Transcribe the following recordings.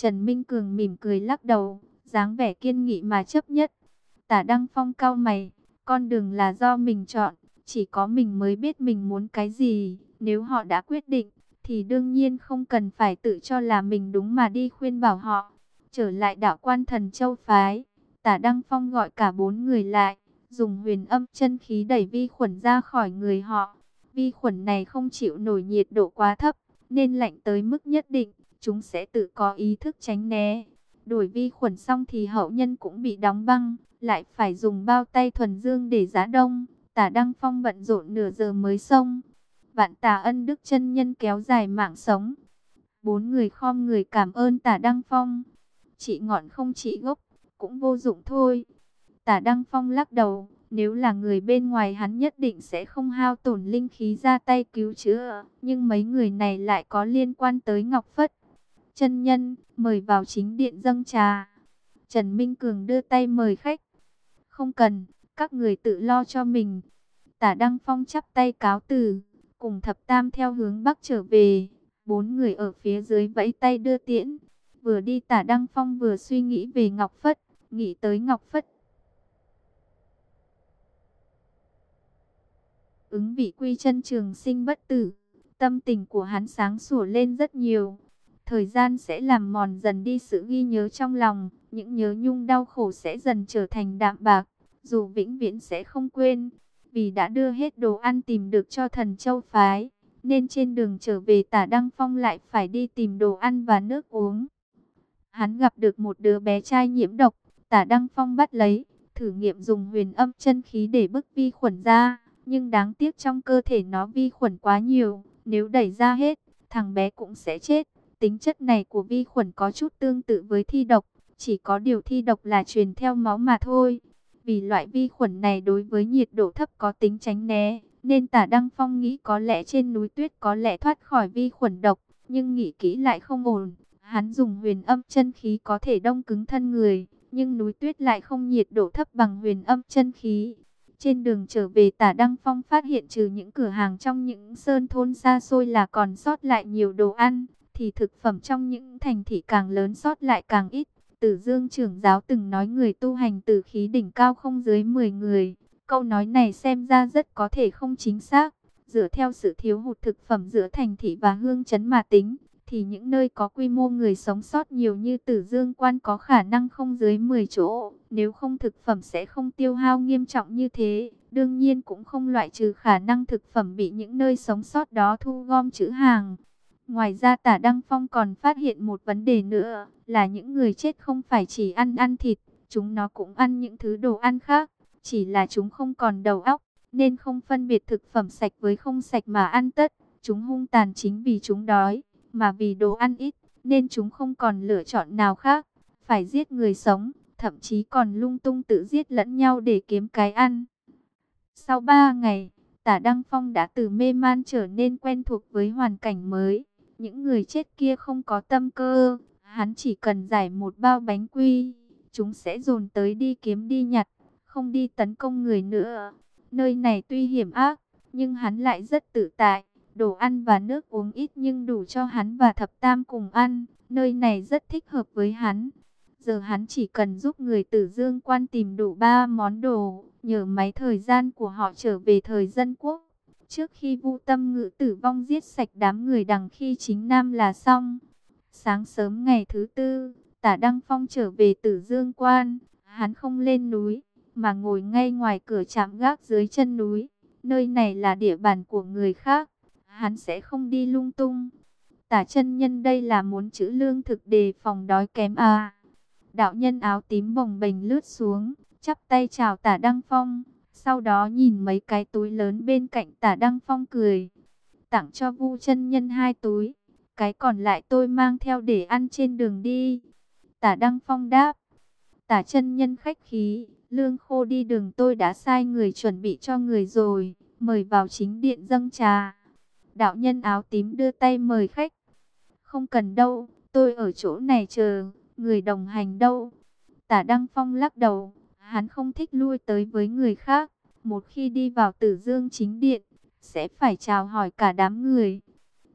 Trần Minh Cường mỉm cười lắc đầu, dáng vẻ kiên nghị mà chấp nhất. Tả Đăng Phong cao mày, con đường là do mình chọn, chỉ có mình mới biết mình muốn cái gì. Nếu họ đã quyết định, thì đương nhiên không cần phải tự cho là mình đúng mà đi khuyên bảo họ. Trở lại đạo quan thần châu phái, tả Đăng Phong gọi cả bốn người lại, dùng huyền âm chân khí đẩy vi khuẩn ra khỏi người họ. Vi khuẩn này không chịu nổi nhiệt độ quá thấp, nên lạnh tới mức nhất định, chúng sẽ tự có ý thức tránh né. Đổi vi khuẩn xong thì hậu nhân cũng bị đóng băng, lại phải dùng bao tay thuần dương để giá đông. Tả Đăng Phong bận rộn nửa giờ mới xong. Vạn tà ân đức chân nhân kéo dài mạng sống. Bốn người khom người cảm ơn tả Đăng Phong. Chị ngọn không chị gốc, cũng vô dụng thôi. Tả Đăng Phong lắc đầu, nếu là người bên ngoài hắn nhất định sẽ không hao tổn linh khí ra tay cứu chữa. Nhưng mấy người này lại có liên quan tới Ngọc Phất. Chân nhân, mời vào chính điện dâng trà. Trần Minh Cường đưa tay mời khách. Không cần, các người tự lo cho mình. Tả Đăng Phong chắp tay cáo từ, cùng thập tam theo hướng bắc trở về. Bốn người ở phía dưới vẫy tay đưa tiễn. Vừa đi tả Đăng Phong vừa suy nghĩ về Ngọc Phất, nghĩ tới Ngọc Phất. Ứng vị quy chân trường sinh bất tử, tâm tình của hắn sáng sủa lên rất nhiều. Thời gian sẽ làm mòn dần đi sự ghi nhớ trong lòng, những nhớ nhung đau khổ sẽ dần trở thành đạm bạc, dù vĩnh viễn sẽ không quên. Vì đã đưa hết đồ ăn tìm được cho thần châu phái, nên trên đường trở về tả Đăng Phong lại phải đi tìm đồ ăn và nước uống. Hắn gặp được một đứa bé trai nhiễm độc, tả Đăng Phong bắt lấy, thử nghiệm dùng huyền âm chân khí để bức vi khuẩn ra. Nhưng đáng tiếc trong cơ thể nó vi khuẩn quá nhiều, nếu đẩy ra hết, thằng bé cũng sẽ chết. Tính chất này của vi khuẩn có chút tương tự với thi độc, chỉ có điều thi độc là truyền theo máu mà thôi. Vì loại vi khuẩn này đối với nhiệt độ thấp có tính tránh né, nên tả Đăng Phong nghĩ có lẽ trên núi tuyết có lẽ thoát khỏi vi khuẩn độc, nhưng nghĩ kỹ lại không ổn. Hắn dùng huyền âm chân khí có thể đông cứng thân người, nhưng núi tuyết lại không nhiệt độ thấp bằng huyền âm chân khí. Trên đường trở về tả Đăng Phong phát hiện trừ những cửa hàng trong những sơn thôn xa xôi là còn sót lại nhiều đồ ăn, thì thực phẩm trong những thành thị càng lớn sót lại càng ít. Tử Dương trưởng giáo từng nói người tu hành tử khí đỉnh cao không dưới 10 người. Câu nói này xem ra rất có thể không chính xác. Dựa theo sự thiếu hụt thực phẩm giữa thành thị và hương chấn mà tính, thì những nơi có quy mô người sống sót nhiều như Tử Dương quan có khả năng không dưới 10 chỗ. Nếu không thực phẩm sẽ không tiêu hao nghiêm trọng như thế. Đương nhiên cũng không loại trừ khả năng thực phẩm bị những nơi sống sót đó thu gom chữ hàng. Ngoài ra tả Đăng Phong còn phát hiện một vấn đề nữa, là những người chết không phải chỉ ăn ăn thịt, chúng nó cũng ăn những thứ đồ ăn khác, chỉ là chúng không còn đầu óc, nên không phân biệt thực phẩm sạch với không sạch mà ăn tất. Chúng hung tàn chính vì chúng đói, mà vì đồ ăn ít, nên chúng không còn lựa chọn nào khác, phải giết người sống, thậm chí còn lung tung tự giết lẫn nhau để kiếm cái ăn. Sau 3 ngày, tả Đăng Phong đã từ mê man trở nên quen thuộc với hoàn cảnh mới. Những người chết kia không có tâm cơ, hắn chỉ cần giải một bao bánh quy, chúng sẽ dồn tới đi kiếm đi nhặt, không đi tấn công người nữa. Nơi này tuy hiểm ác, nhưng hắn lại rất tự tại. Đồ ăn và nước uống ít nhưng đủ cho hắn và thập tam cùng ăn. Nơi này rất thích hợp với hắn. Giờ hắn chỉ cần giúp người tử dương quan tìm đủ ba món đồ, nhờ máy thời gian của họ trở về thời dân quốc. Trước khi vu tâm ngữ tử vong giết sạch đám người đằng khi chính nam là xong. Sáng sớm ngày thứ tư, tả Đăng Phong trở về tử dương quan. Hắn không lên núi, mà ngồi ngay ngoài cửa trạm gác dưới chân núi. Nơi này là địa bàn của người khác. Hắn sẽ không đi lung tung. Tả chân nhân đây là muốn chữ lương thực đề phòng đói kém à. Đạo nhân áo tím bồng bềnh lướt xuống, chắp tay chào tả Đăng Phong. Sau đó nhìn mấy cái túi lớn bên cạnh tả Đăng Phong cười. Tặng cho vu chân nhân hai túi. Cái còn lại tôi mang theo để ăn trên đường đi. Tả Đăng Phong đáp. Tả chân nhân khách khí. Lương khô đi đường tôi đã sai người chuẩn bị cho người rồi. Mời vào chính điện dâng trà. Đạo nhân áo tím đưa tay mời khách. Không cần đâu, tôi ở chỗ này chờ, người đồng hành đâu. Tả Đăng Phong lắc đầu, hắn không thích lui tới với người khác. Một khi đi vào tử dương chính điện, sẽ phải chào hỏi cả đám người.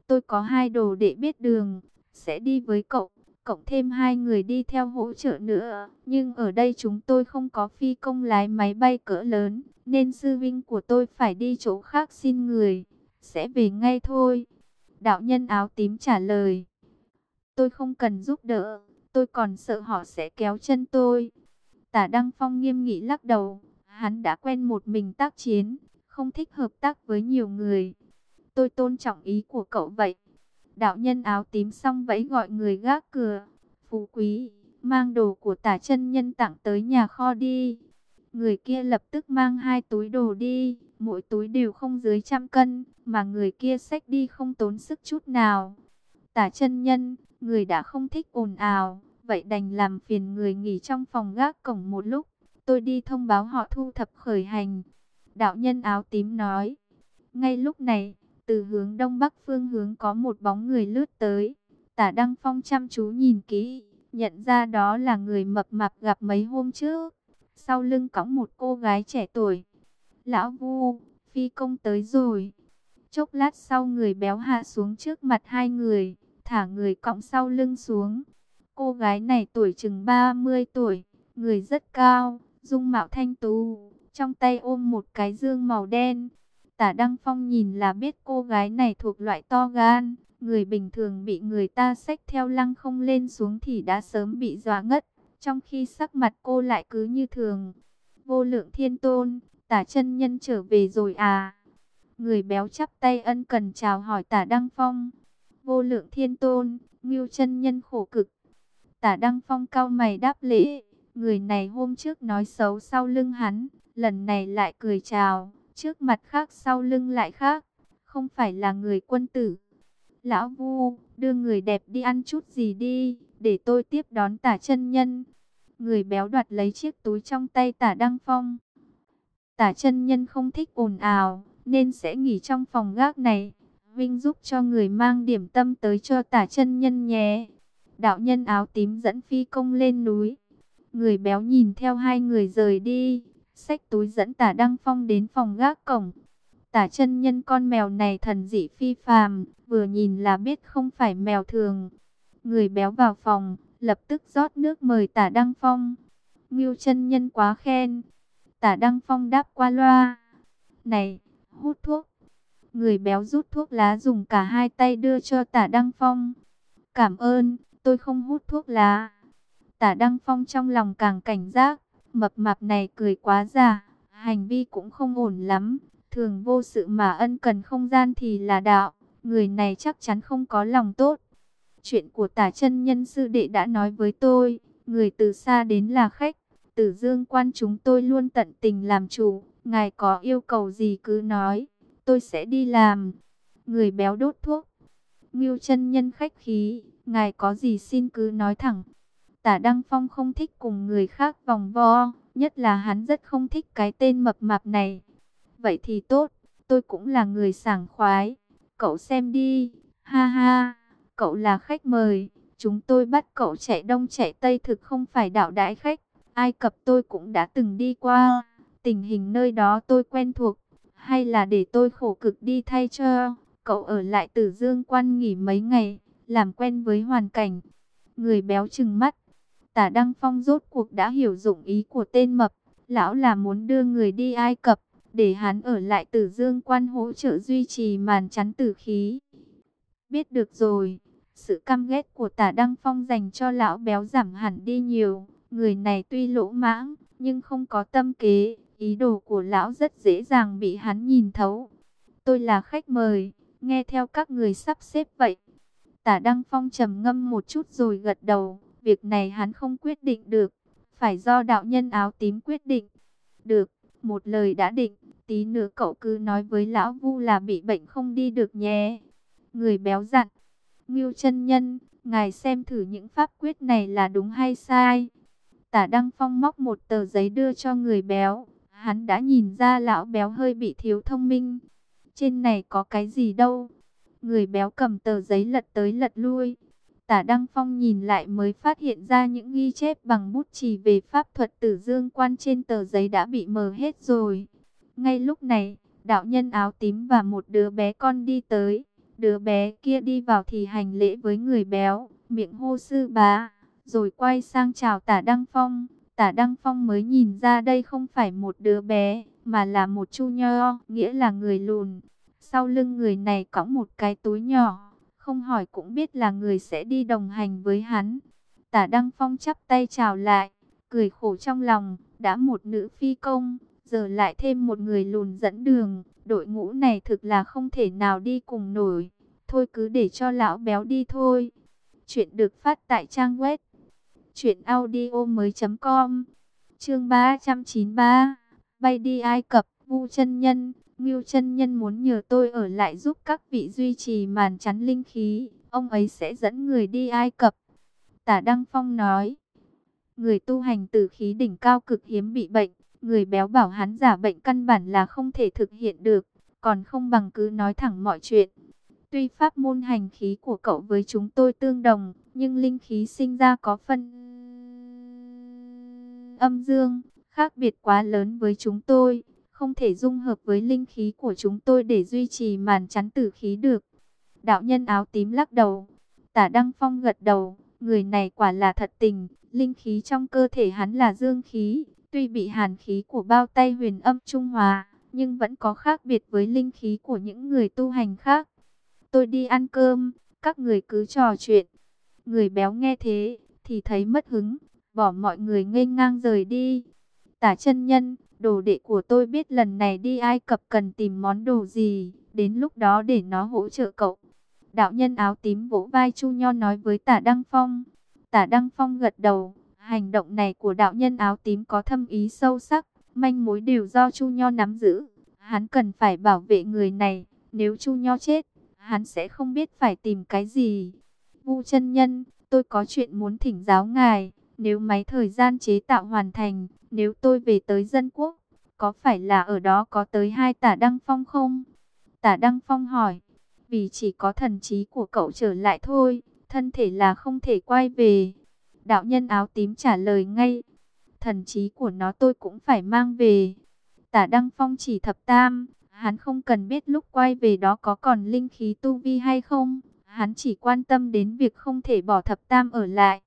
Tôi có hai đồ để biết đường, sẽ đi với cậu. cộng thêm hai người đi theo hỗ trợ nữa. Nhưng ở đây chúng tôi không có phi công lái máy bay cỡ lớn, nên sư vinh của tôi phải đi chỗ khác xin người, sẽ về ngay thôi. Đạo nhân áo tím trả lời, tôi không cần giúp đỡ, tôi còn sợ họ sẽ kéo chân tôi. Tả Đăng Phong nghiêm nghị lắc đầu, hắn đã quen một mình tác chiến, không thích hợp tác với nhiều người. Tôi tôn trọng ý của cậu vậy. Đạo nhân áo tím xong vẫy gọi người gác cửa. Phú quý, mang đồ của tả chân nhân tặng tới nhà kho đi. Người kia lập tức mang hai túi đồ đi, mỗi túi đều không dưới trăm cân, mà người kia xách đi không tốn sức chút nào. Tả chân nhân, người đã không thích ồn ào, vậy đành làm phiền người nghỉ trong phòng gác cổng một lúc. Tôi đi thông báo họ thu thập khởi hành. Đạo nhân áo tím nói. Ngay lúc này, từ hướng đông bắc phương hướng có một bóng người lướt tới. Tả Đăng Phong chăm chú nhìn kỹ, nhận ra đó là người mập mạp gặp mấy hôm trước. Sau lưng cõng một cô gái trẻ tuổi. Lão Vu, phi công tới rồi. Chốc lát sau người béo hạ xuống trước mặt hai người, thả người cõng sau lưng xuống. Cô gái này tuổi chừng 30 tuổi, người rất cao, dung mạo thanh tú, trong tay ôm một cái dương màu đen. Tả Đăng Phong nhìn là biết cô gái này thuộc loại to gan, người bình thường bị người ta xách theo lăng không lên xuống thì đã sớm bị dọa ngất, trong khi sắc mặt cô lại cứ như thường. Vô lượng thiên tôn, tả chân nhân trở về rồi à? Người béo chắp tay ân cần chào hỏi tả Đăng Phong. Vô lượng thiên tôn, ngưu chân nhân khổ cực. Tả Đăng Phong cao mày đáp lễ, người này hôm trước nói xấu sau lưng hắn, lần này lại cười chào trước mặt khác sau lưng lại khác, không phải là người quân tử. Lão Vu, đưa người đẹp đi ăn chút gì đi, để tôi tiếp đón tả chân nhân. Người béo đoạt lấy chiếc túi trong tay tả Đăng Phong. Tả chân nhân không thích ồn ào, nên sẽ nghỉ trong phòng gác này. Vinh giúp cho người mang điểm tâm tới cho tả chân nhân nhé. Đạo nhân áo tím dẫn phi công lên núi. Người béo nhìn theo hai người rời đi, Xách túi dẫn tả Đăng Phong đến phòng gác cổng. Tả chân nhân con mèo này thần dị phi phàm, vừa nhìn là biết không phải mèo thường. Người béo vào phòng, lập tức rót nước mời tả Đăng Phong. Ngưu chân nhân quá khen. Tả Đăng Phong đáp qua loa. Này, hút thuốc. Người béo rút thuốc lá dùng cả hai tay đưa cho tả Đăng Phong. Cảm ơn, tôi không hút thuốc lá. Tả Đăng Phong trong lòng càng cảnh giác mập mạp này cười quá già, hành vi cũng không ổn lắm, thường vô sự mà ân cần không gian thì là đạo, người này chắc chắn không có lòng tốt. Chuyện của tả chân nhân sư đệ đã nói với tôi, người từ xa đến là khách, tử dương quan chúng tôi luôn tận tình làm chủ, ngài có yêu cầu gì cứ nói, tôi sẽ đi làm. Người béo đốt thuốc, ngưu chân nhân khách khí, ngài có gì xin cứ nói thẳng. Tả Đăng Phong không thích cùng người khác vòng vo, nhất là hắn rất không thích cái tên mập mạp này. Vậy thì tốt, tôi cũng là người sảng khoái. Cậu xem đi, ha ha, cậu là khách mời. Chúng tôi bắt cậu chạy đông chạy tây thực không phải đạo đãi khách. Ai Cập tôi cũng đã từng đi qua, tình hình nơi đó tôi quen thuộc. Hay là để tôi khổ cực đi thay cho, cậu ở lại tử dương quan nghỉ mấy ngày, làm quen với hoàn cảnh. Người béo trừng mắt, Tả Đăng Phong rốt cuộc đã hiểu dụng ý của tên mập. Lão là muốn đưa người đi Ai Cập, để hắn ở lại tử dương quan hỗ trợ duy trì màn chắn tử khí. Biết được rồi, sự căm ghét của tả Đăng Phong dành cho lão béo giảm hẳn đi nhiều. Người này tuy lỗ mãng, nhưng không có tâm kế. Ý đồ của lão rất dễ dàng bị hắn nhìn thấu. Tôi là khách mời, nghe theo các người sắp xếp vậy. Tả Đăng Phong trầm ngâm một chút rồi gật đầu. Việc này hắn không quyết định được, phải do đạo nhân áo tím quyết định. Được, một lời đã định, tí nữa cậu cứ nói với lão Vu là bị bệnh không đi được nhé. Người béo dặn, Ngưu chân nhân, ngài xem thử những pháp quyết này là đúng hay sai. Tả Đăng Phong móc một tờ giấy đưa cho người béo, hắn đã nhìn ra lão béo hơi bị thiếu thông minh. Trên này có cái gì đâu. Người béo cầm tờ giấy lật tới lật lui, Tả Đăng Phong nhìn lại mới phát hiện ra những ghi chép bằng bút chì về pháp thuật tử dương quan trên tờ giấy đã bị mờ hết rồi. Ngay lúc này, đạo nhân áo tím và một đứa bé con đi tới. Đứa bé kia đi vào thì hành lễ với người béo. miệng hô sư bá, rồi quay sang chào tả Đăng Phong. Tả Đăng Phong mới nhìn ra đây không phải một đứa bé, mà là một chu nho, nghĩa là người lùn. Sau lưng người này có một cái túi nhỏ, không hỏi cũng biết là người sẽ đi đồng hành với hắn. Tả Đăng Phong chắp tay chào lại, cười khổ trong lòng, đã một nữ phi công, giờ lại thêm một người lùn dẫn đường, đội ngũ này thực là không thể nào đi cùng nổi. Thôi cứ để cho lão béo đi thôi. Chuyện được phát tại trang web chuyểnaudio.com Chương 393. Bay đi Ai Cập, Vu chân nhân, Ngưu chân nhân muốn nhờ tôi ở lại giúp các vị duy trì màn chắn linh khí, ông ấy sẽ dẫn người đi Ai Cập. Tả Đăng Phong nói, người tu hành tử khí đỉnh cao cực hiếm bị bệnh, người béo bảo hắn giả bệnh căn bản là không thể thực hiện được, còn không bằng cứ nói thẳng mọi chuyện. Tuy pháp môn hành khí của cậu với chúng tôi tương đồng, nhưng linh khí sinh ra có phân âm dương, khác biệt quá lớn với chúng tôi, không thể dung hợp với linh khí của chúng tôi để duy trì màn chắn tử khí được. Đạo nhân áo tím lắc đầu, tả Đăng Phong gật đầu, người này quả là thật tình, linh khí trong cơ thể hắn là dương khí, tuy bị hàn khí của bao tay huyền âm trung hòa, nhưng vẫn có khác biệt với linh khí của những người tu hành khác. Tôi đi ăn cơm, các người cứ trò chuyện. Người béo nghe thế, thì thấy mất hứng, bỏ mọi người ngây ngang rời đi. Tả chân nhân, đồ đệ của tôi biết lần này đi Ai Cập cần tìm món đồ gì, đến lúc đó để nó hỗ trợ cậu. Đạo nhân áo tím vỗ vai Chu Nho nói với tả Đăng Phong. Tả Đăng Phong gật đầu, hành động này của đạo nhân áo tím có thâm ý sâu sắc, manh mối đều do Chu Nho nắm giữ. Hắn cần phải bảo vệ người này, nếu Chu Nho chết, hắn sẽ không biết phải tìm cái gì. Vu chân nhân, tôi có chuyện muốn thỉnh giáo ngài, nếu máy thời gian chế tạo hoàn thành, nếu tôi về tới dân quốc, có phải là ở đó có tới hai tả Đăng Phong không? Tả Đăng Phong hỏi, vì chỉ có thần trí của cậu trở lại thôi, thân thể là không thể quay về. Đạo nhân áo tím trả lời ngay, thần trí của nó tôi cũng phải mang về. Tả Đăng Phong chỉ thập tam, hắn không cần biết lúc quay về đó có còn linh khí tu vi hay không, hắn chỉ quan tâm đến việc không thể bỏ thập tam ở lại.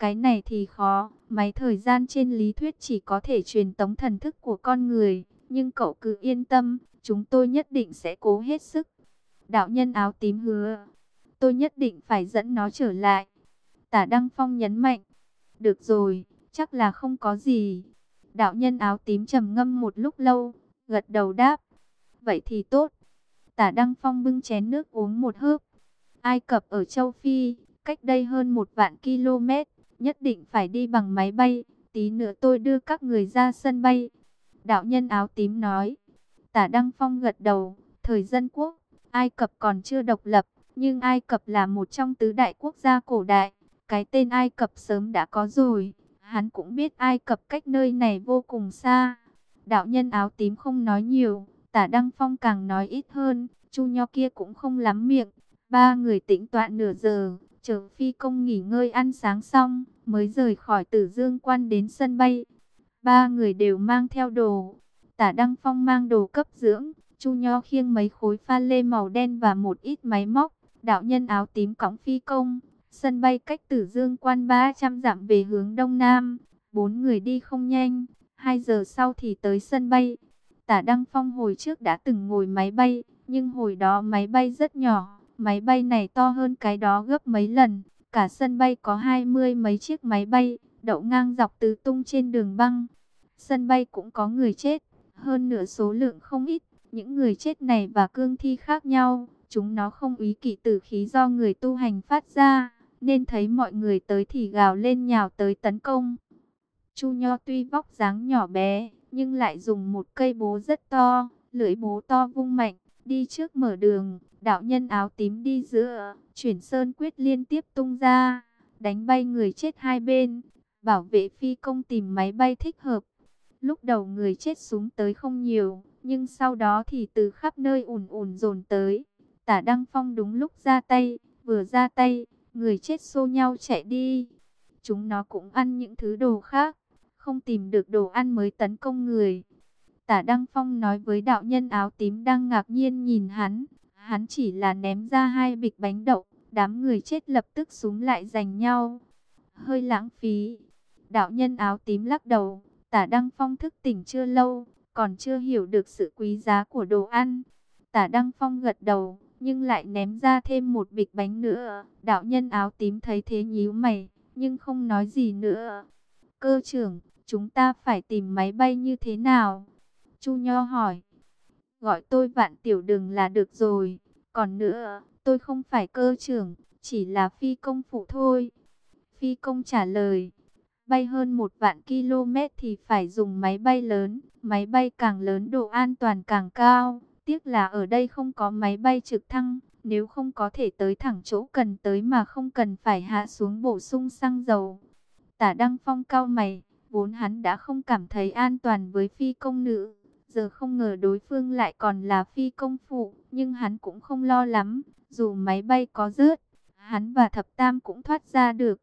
Cái này thì khó, máy thời gian trên lý thuyết chỉ có thể truyền tống thần thức của con người, nhưng cậu cứ yên tâm, chúng tôi nhất định sẽ cố hết sức. Đạo nhân áo tím hứa, tôi nhất định phải dẫn nó trở lại. Tả Đăng Phong nhấn mạnh, được rồi, chắc là không có gì. Đạo nhân áo tím trầm ngâm một lúc lâu, gật đầu đáp, vậy thì tốt. Tả Đăng Phong bưng chén nước uống một hớp. Ai Cập ở châu Phi, cách đây hơn một vạn km nhất định phải đi bằng máy bay, tí nữa tôi đưa các người ra sân bay. Đạo nhân áo tím nói, tả Đăng Phong gật đầu, thời dân quốc, Ai Cập còn chưa độc lập, nhưng Ai Cập là một trong tứ đại quốc gia cổ đại, cái tên Ai Cập sớm đã có rồi, hắn cũng biết Ai Cập cách nơi này vô cùng xa. Đạo nhân áo tím không nói nhiều, tả Đăng Phong càng nói ít hơn, chu nho kia cũng không lắm miệng, ba người tĩnh tọa nửa giờ, chờ phi công nghỉ ngơi ăn sáng xong, mới rời khỏi tử dương quan đến sân bay. Ba người đều mang theo đồ. Tả Đăng Phong mang đồ cấp dưỡng, Chu Nho khiêng mấy khối pha lê màu đen và một ít máy móc. Đạo nhân áo tím cõng phi công. Sân bay cách tử dương quan 300 dặm về hướng đông nam. Bốn người đi không nhanh. Hai giờ sau thì tới sân bay. Tả Đăng Phong hồi trước đã từng ngồi máy bay. Nhưng hồi đó máy bay rất nhỏ Máy bay này to hơn cái đó gấp mấy lần. Cả sân bay có hai mươi mấy chiếc máy bay, đậu ngang dọc tứ tung trên đường băng. Sân bay cũng có người chết, hơn nửa số lượng không ít. Những người chết này và cương thi khác nhau, chúng nó không ý kỵ tử khí do người tu hành phát ra, nên thấy mọi người tới thì gào lên nhào tới tấn công. Chu Nho tuy vóc dáng nhỏ bé, nhưng lại dùng một cây bố rất to, lưỡi bố to vung mạnh, đi trước mở đường, đạo nhân áo tím đi giữa, chuyển sơn quyết liên tiếp tung ra, đánh bay người chết hai bên, bảo vệ phi công tìm máy bay thích hợp. Lúc đầu người chết xuống tới không nhiều, nhưng sau đó thì từ khắp nơi ùn ùn dồn tới. Tả Đăng Phong đúng lúc ra tay, vừa ra tay, người chết xô nhau chạy đi. Chúng nó cũng ăn những thứ đồ khác, không tìm được đồ ăn mới tấn công người. Tả Đăng Phong nói với đạo nhân áo tím đang ngạc nhiên nhìn hắn. Hắn chỉ là ném ra hai bịch bánh đậu, Đám người chết lập tức súng lại giành nhau. Hơi lãng phí. Đạo nhân áo tím lắc đầu. Tả Đăng Phong thức tỉnh chưa lâu. Còn chưa hiểu được sự quý giá của đồ ăn. Tả Đăng Phong gật đầu. Nhưng lại ném ra thêm một bịch bánh nữa. Đạo nhân áo tím thấy thế nhíu mày. Nhưng không nói gì nữa. Cơ trưởng, chúng ta phải tìm máy bay như thế nào? Chu Nho hỏi. Gọi tôi vạn tiểu đường là được rồi. Còn nữa, tôi không phải cơ trưởng, chỉ là phi công phụ thôi. Phi công trả lời, bay hơn một vạn km thì phải dùng máy bay lớn, máy bay càng lớn độ an toàn càng cao. Tiếc là ở đây không có máy bay trực thăng, nếu không có thể tới thẳng chỗ cần tới mà không cần phải hạ xuống bổ sung xăng dầu. Tả Đăng Phong cao mày, vốn hắn đã không cảm thấy an toàn với phi công nữ. Giờ không ngờ đối phương lại còn là phi công phụ, nhưng hắn cũng không lo lắm, dù máy bay có rớt, hắn và thập tam cũng thoát ra được.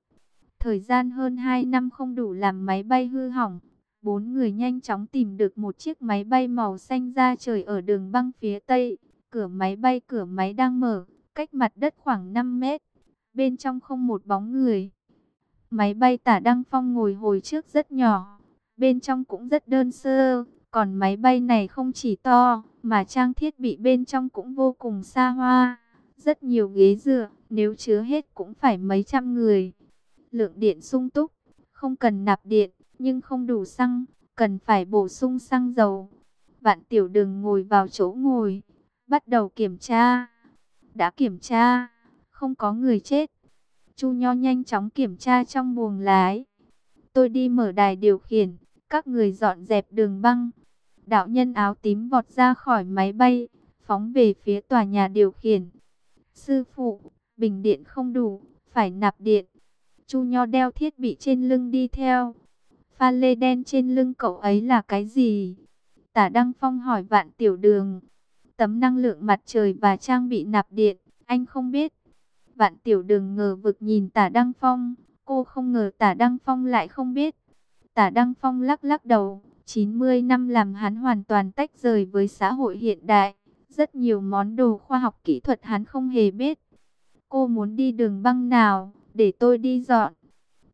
Thời gian hơn 2 năm không đủ làm máy bay hư hỏng, bốn người nhanh chóng tìm được một chiếc máy bay màu xanh ra trời ở đường băng phía tây. Cửa máy bay cửa máy đang mở, cách mặt đất khoảng 5 mét, bên trong không một bóng người. Máy bay tả Đăng Phong ngồi hồi trước rất nhỏ, bên trong cũng rất đơn sơ, còn máy bay này không chỉ to, mà trang thiết bị bên trong cũng vô cùng xa hoa. Rất nhiều ghế dựa, nếu chứa hết cũng phải mấy trăm người. Lượng điện sung túc, không cần nạp điện, nhưng không đủ xăng, cần phải bổ sung xăng dầu. Vạn tiểu đường ngồi vào chỗ ngồi, bắt đầu kiểm tra. Đã kiểm tra, không có người chết. Chu Nho nhanh chóng kiểm tra trong buồng lái. Tôi đi mở đài điều khiển, các người dọn dẹp đường băng. Đạo nhân áo tím vọt ra khỏi máy bay, phóng về phía tòa nhà điều khiển. Sư phụ, bình điện không đủ, phải nạp điện. Chu Nho đeo thiết bị trên lưng đi theo. Pha lê đen trên lưng cậu ấy là cái gì? Tả Đăng Phong hỏi vạn tiểu đường. Tấm năng lượng mặt trời và trang bị nạp điện, anh không biết. Vạn tiểu đường ngờ vực nhìn tả Đăng Phong. Cô không ngờ tả Đăng Phong lại không biết. Tả Đăng Phong lắc lắc đầu. 90 năm làm hắn hoàn toàn tách rời với xã hội hiện đại. Rất nhiều món đồ khoa học kỹ thuật hắn không hề biết. Cô muốn đi đường băng nào, để tôi đi dọn.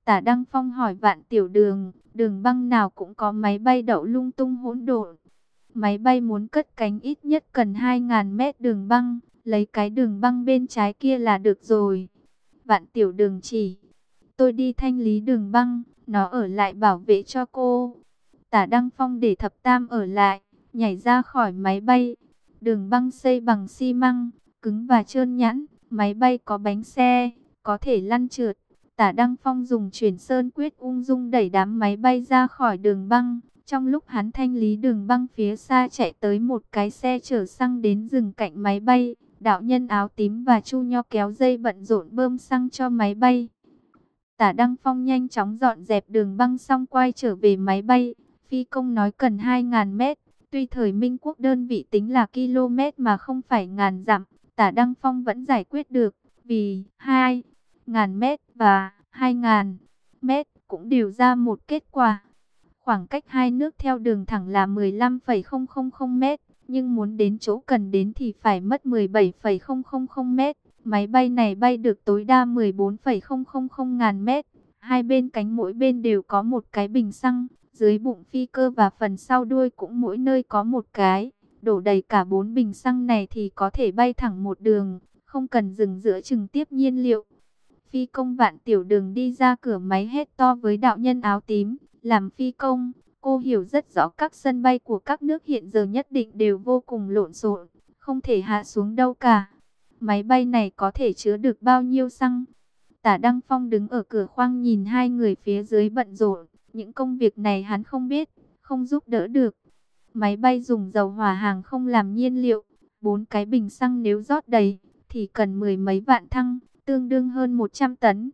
Tả Đăng Phong hỏi vạn tiểu đường, đường băng nào cũng có máy bay đậu lung tung hỗn độn. Máy bay muốn cất cánh ít nhất cần 2.000 mét đường băng, lấy cái đường băng bên trái kia là được rồi. Vạn tiểu đường chỉ, tôi đi thanh lý đường băng, nó ở lại bảo vệ cho cô. Tả Đăng Phong để thập tam ở lại, nhảy ra khỏi máy bay. Đường băng xây bằng xi măng, cứng và trơn nhẵn, máy bay có bánh xe, có thể lăn trượt. Tả Đăng Phong dùng chuyển sơn quyết ung dung đẩy đám máy bay ra khỏi đường băng. Trong lúc hắn thanh lý đường băng phía xa chạy tới một cái xe chở xăng đến rừng cạnh máy bay. Đạo nhân áo tím và Chu Nho kéo dây bận rộn bơm xăng cho máy bay. Tả Đăng Phong nhanh chóng dọn dẹp đường băng xong quay trở về máy bay. Phi công nói cần 2.000 mét. Tuy thời Minh Quốc đơn vị tính là km mà không phải ngàn dặm, tả Đăng Phong vẫn giải quyết được. Vì 2.000 mét và 2.000 mét cũng đều ra một kết quả. Khoảng cách hai nước theo đường thẳng là 15,000 mét, nhưng muốn đến chỗ cần đến thì phải mất 17,000 mét. Máy bay này bay được tối đa 14,000 ngàn mét. Hai bên cánh mỗi bên đều có một cái bình xăng, dưới bụng phi cơ và phần sau đuôi cũng mỗi nơi có một cái. Đổ đầy cả bốn bình xăng này thì có thể bay thẳng một đường, không cần dừng giữa chừng tiếp nhiên liệu. Phi công vạn tiểu đường đi ra cửa máy hết to với đạo nhân áo tím, làm phi công. Cô hiểu rất rõ các sân bay của các nước hiện giờ nhất định đều vô cùng lộn xộn, không thể hạ xuống đâu cả. Máy bay này có thể chứa được bao nhiêu xăng? Tả Đăng Phong đứng ở cửa khoang nhìn hai người phía dưới bận rộn. Những công việc này hắn không biết, không giúp đỡ được. Máy bay dùng dầu hỏa hàng không làm nhiên liệu. Bốn cái bình xăng nếu rót đầy, thì cần mười mấy vạn thăng, tương đương hơn 100 tấn.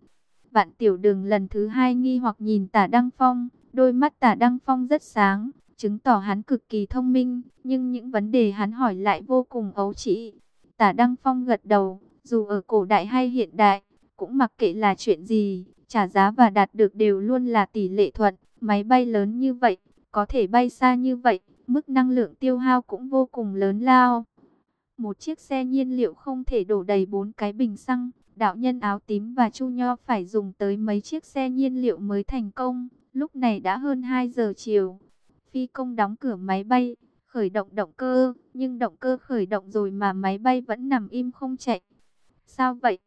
Vạn tiểu đường lần thứ hai nghi hoặc nhìn tả Đăng Phong, đôi mắt tả Đăng Phong rất sáng, chứng tỏ hắn cực kỳ thông minh, nhưng những vấn đề hắn hỏi lại vô cùng ấu trĩ. Tả Đăng Phong gật đầu, dù ở cổ đại hay hiện đại, cũng mặc kệ là chuyện gì, trả giá và đạt được đều luôn là tỷ lệ thuận. Máy bay lớn như vậy, có thể bay xa như vậy, mức năng lượng tiêu hao cũng vô cùng lớn lao. Một chiếc xe nhiên liệu không thể đổ đầy bốn cái bình xăng, đạo nhân áo tím và Chu Nho phải dùng tới mấy chiếc xe nhiên liệu mới thành công. Lúc này đã hơn 2 giờ chiều. Phi công đóng cửa máy bay, khởi động động cơ, nhưng động cơ khởi động rồi mà máy bay vẫn nằm im không chạy. Sao vậy?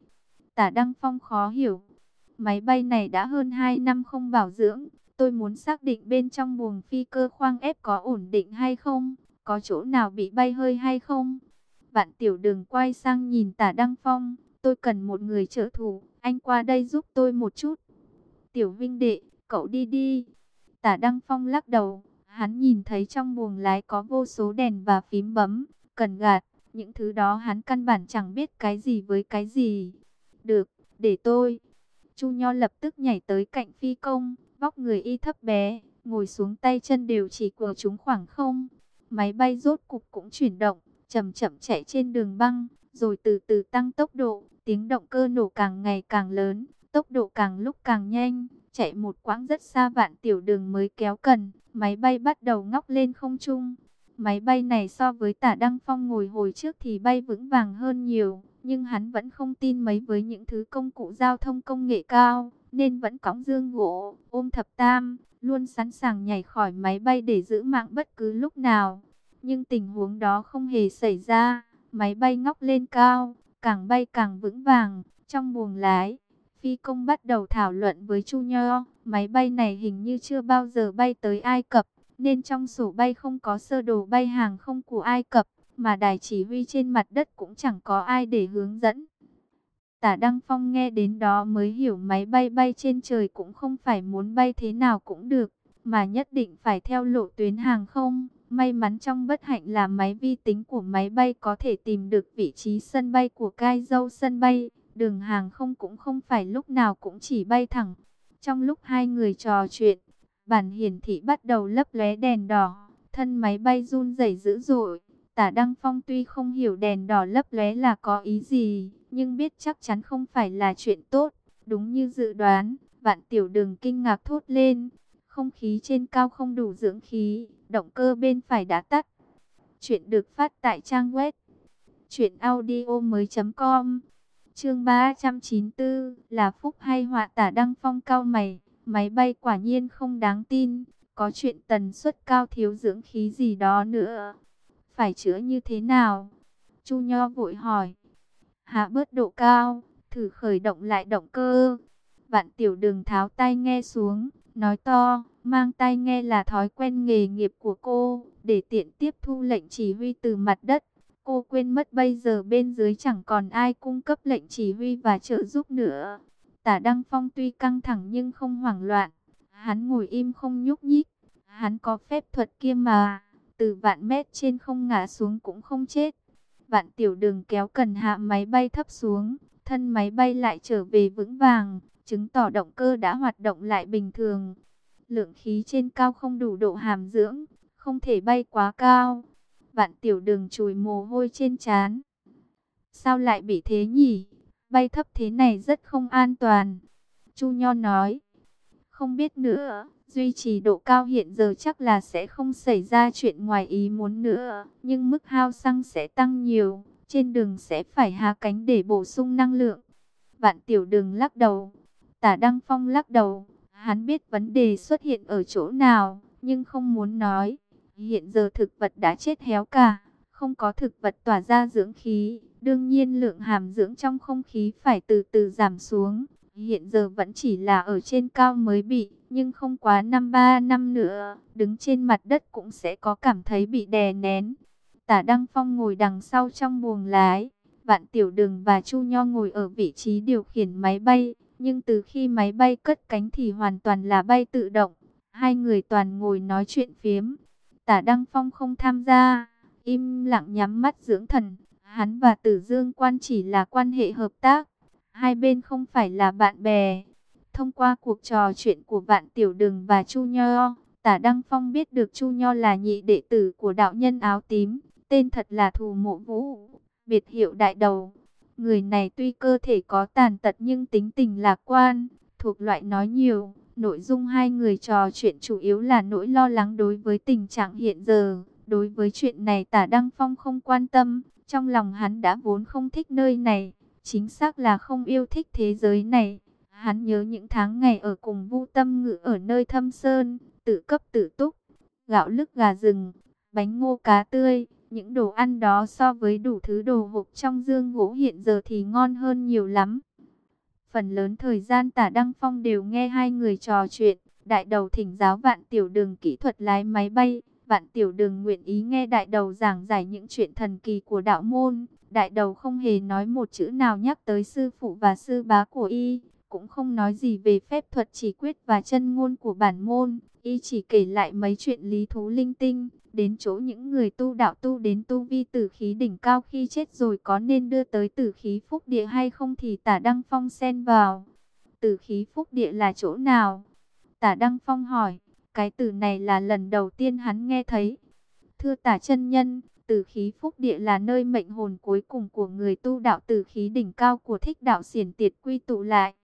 Tả Đăng Phong khó hiểu. Máy bay này đã hơn 2 năm không bảo dưỡng. Tôi muốn xác định bên trong buồng phi cơ khoang ép có ổn định hay không, có chỗ nào bị bay hơi hay không. Vạn tiểu đường quay sang nhìn tả Đăng Phong, tôi cần một người trợ thủ, anh qua đây giúp tôi một chút. Tiểu Vinh Đệ, cậu đi đi. Tả Đăng Phong lắc đầu, hắn nhìn thấy trong buồng lái có vô số đèn và phím bấm, cần gạt, những thứ đó hắn căn bản chẳng biết cái gì với cái gì. Được, để tôi. Chu Nho lập tức nhảy tới cạnh phi công, vóc người y thấp bé, ngồi xuống tay chân đều chỉ của chúng khoảng không. Máy bay rốt cục cũng chuyển động, chậm chậm chạy trên đường băng, rồi từ từ tăng tốc độ, tiếng động cơ nổ càng ngày càng lớn, tốc độ càng lúc càng nhanh, chạy một quãng rất xa vạn tiểu đường mới kéo cần, máy bay bắt đầu ngóc lên không trung. Máy bay này so với tả Đăng Phong ngồi hồi trước thì bay vững vàng hơn nhiều, nhưng hắn vẫn không tin mấy với những thứ công cụ giao thông công nghệ cao, nên vẫn cõng dương gỗ, ôm thập tam, luôn sẵn sàng nhảy khỏi máy bay để giữ mạng bất cứ lúc nào. Nhưng tình huống đó không hề xảy ra, máy bay ngóc lên cao, càng bay càng vững vàng, trong buồng lái. Phi công bắt đầu thảo luận với Chu Nho, máy bay này hình như chưa bao giờ bay tới Ai Cập, nên trong sổ bay không có sơ đồ bay hàng không của Ai Cập, mà đài chỉ huy trên mặt đất cũng chẳng có ai để hướng dẫn. Tả Đăng Phong nghe đến đó mới hiểu máy bay bay trên trời cũng không phải muốn bay thế nào cũng được, mà nhất định phải theo lộ tuyến hàng không. May mắn trong bất hạnh là máy vi tính của máy bay có thể tìm được vị trí sân bay của Cai Dâu sân bay. Đường hàng không cũng không phải lúc nào cũng chỉ bay thẳng. Trong lúc hai người trò chuyện, bản hiển thị bắt đầu lấp lóe đèn đỏ, thân máy bay run rẩy dữ dội. Tả Đăng Phong tuy không hiểu đèn đỏ lấp lóe là có ý gì, nhưng biết chắc chắn không phải là chuyện tốt. Đúng như dự đoán, vạn tiểu đường kinh ngạc thốt lên. Không khí trên cao không đủ dưỡng khí, động cơ bên phải đã tắt. Chuyện được phát tại trang web truyệnaudiomoi.com. Chương 394 là phúc hay họa tả đăng phong cao mày, máy bay quả nhiên không đáng tin, có chuyện tần suất cao thiếu dưỡng khí gì đó nữa. Phải chữa như thế nào? Chu Nho vội hỏi. Hạ bớt độ cao, thử khởi động lại động cơ. Vạn tiểu đường tháo tay nghe xuống, nói to, mang tai nghe là thói quen nghề nghiệp của cô, để tiện tiếp thu lệnh chỉ huy từ mặt đất. Cô quên mất bây giờ bên dưới chẳng còn ai cung cấp lệnh chỉ huy và trợ giúp nữa. Tả Đăng Phong tuy căng thẳng nhưng không hoảng loạn. Hắn ngồi im không nhúc nhích. Hắn có phép thuật kia mà. Từ vạn mét trên không ngã xuống cũng không chết. Vạn tiểu đường kéo cần hạ máy bay thấp xuống. Thân máy bay lại trở về vững vàng. Chứng tỏ động cơ đã hoạt động lại bình thường. Lượng khí trên cao không đủ độ hàm dưỡng. Không thể bay quá cao Vạn tiểu đường chùi mồ hôi trên trán. Sao lại bị thế nhỉ? Bay thấp thế này rất không an toàn. Chu Nho nói. Không biết nữa, duy trì độ cao hiện giờ chắc là sẽ không xảy ra chuyện ngoài ý muốn nữa. Nhưng mức hao xăng sẽ tăng nhiều. Trên đường sẽ phải hạ cánh để bổ sung năng lượng. Vạn tiểu đường lắc đầu. Tả Đăng Phong lắc đầu. Hắn biết vấn đề xuất hiện ở chỗ nào, nhưng không muốn nói. Hiện giờ thực vật đã chết héo cả, không có thực vật tỏa ra dưỡng khí, đương nhiên lượng hàm dưỡng trong không khí phải từ từ giảm xuống. Hiện giờ vẫn chỉ là ở trên cao mới bị, nhưng không quá năm ba năm nữa, đứng trên mặt đất cũng sẽ có cảm thấy bị đè nén. Tả Đăng Phong ngồi đằng sau trong buồng lái, Vạn Tiểu Đường và Chu Nho ngồi ở vị trí điều khiển máy bay, nhưng từ khi máy bay cất cánh thì hoàn toàn là bay tự động. Hai người toàn ngồi nói chuyện phiếm, Tả Đăng Phong không tham gia, im lặng nhắm mắt dưỡng thần. Hắn và Tử Dương Quan chỉ là quan hệ hợp tác, hai bên không phải là bạn bè. Thông qua cuộc trò chuyện của Vạn Tiểu Đường và Chu Nho, Tả Đăng Phong biết được Chu Nho là nhị đệ tử của đạo nhân áo tím, tên thật là Thù Mộ Vũ, biệt hiệu đại đầu. Người này tuy cơ thể có tàn tật nhưng tính tình lạc quan, thuộc loại nói nhiều, Nội dung hai người trò chuyện chủ yếu là nỗi lo lắng đối với tình trạng hiện giờ. Đối với chuyện này tả Đăng Phong không quan tâm, trong lòng hắn đã vốn không thích nơi này. chính xác là không yêu thích thế giới này. Hắn nhớ những tháng ngày ở cùng Vu Tâm Ngự ở nơi thâm sơn, tự cấp tự túc, gạo lứt gà rừng, bánh ngô cá tươi, những đồ ăn đó so với đủ thứ đồ hộp trong dương gỗ hiện giờ thì ngon hơn nhiều lắm. Phần lớn thời gian tả Đăng Phong đều nghe hai người trò chuyện, đại đầu thỉnh giáo vạn tiểu đường kỹ thuật lái máy bay, vạn tiểu đường nguyện ý nghe đại đầu giảng giải những chuyện thần kỳ của đạo môn. Đại đầu không hề nói một chữ nào nhắc tới sư phụ và sư bá của y, cũng không nói gì về phép thuật chỉ quyết và chân ngôn của bản môn. Y chỉ kể lại mấy chuyện lý thú linh tinh, đến chỗ những người tu đạo tu đến tu vi tử khí đỉnh cao khi chết rồi có nên đưa tới tử khí phúc địa hay không thì tả Đăng Phong xen vào. Tử khí phúc địa là chỗ nào? Tả Đăng Phong hỏi, cái từ này là lần đầu tiên hắn nghe thấy. Thưa tả chân nhân, tử khí phúc địa là nơi mệnh hồn cuối cùng của người tu đạo tử khí đỉnh cao của thích đạo xiển tiệt quy tụ lại.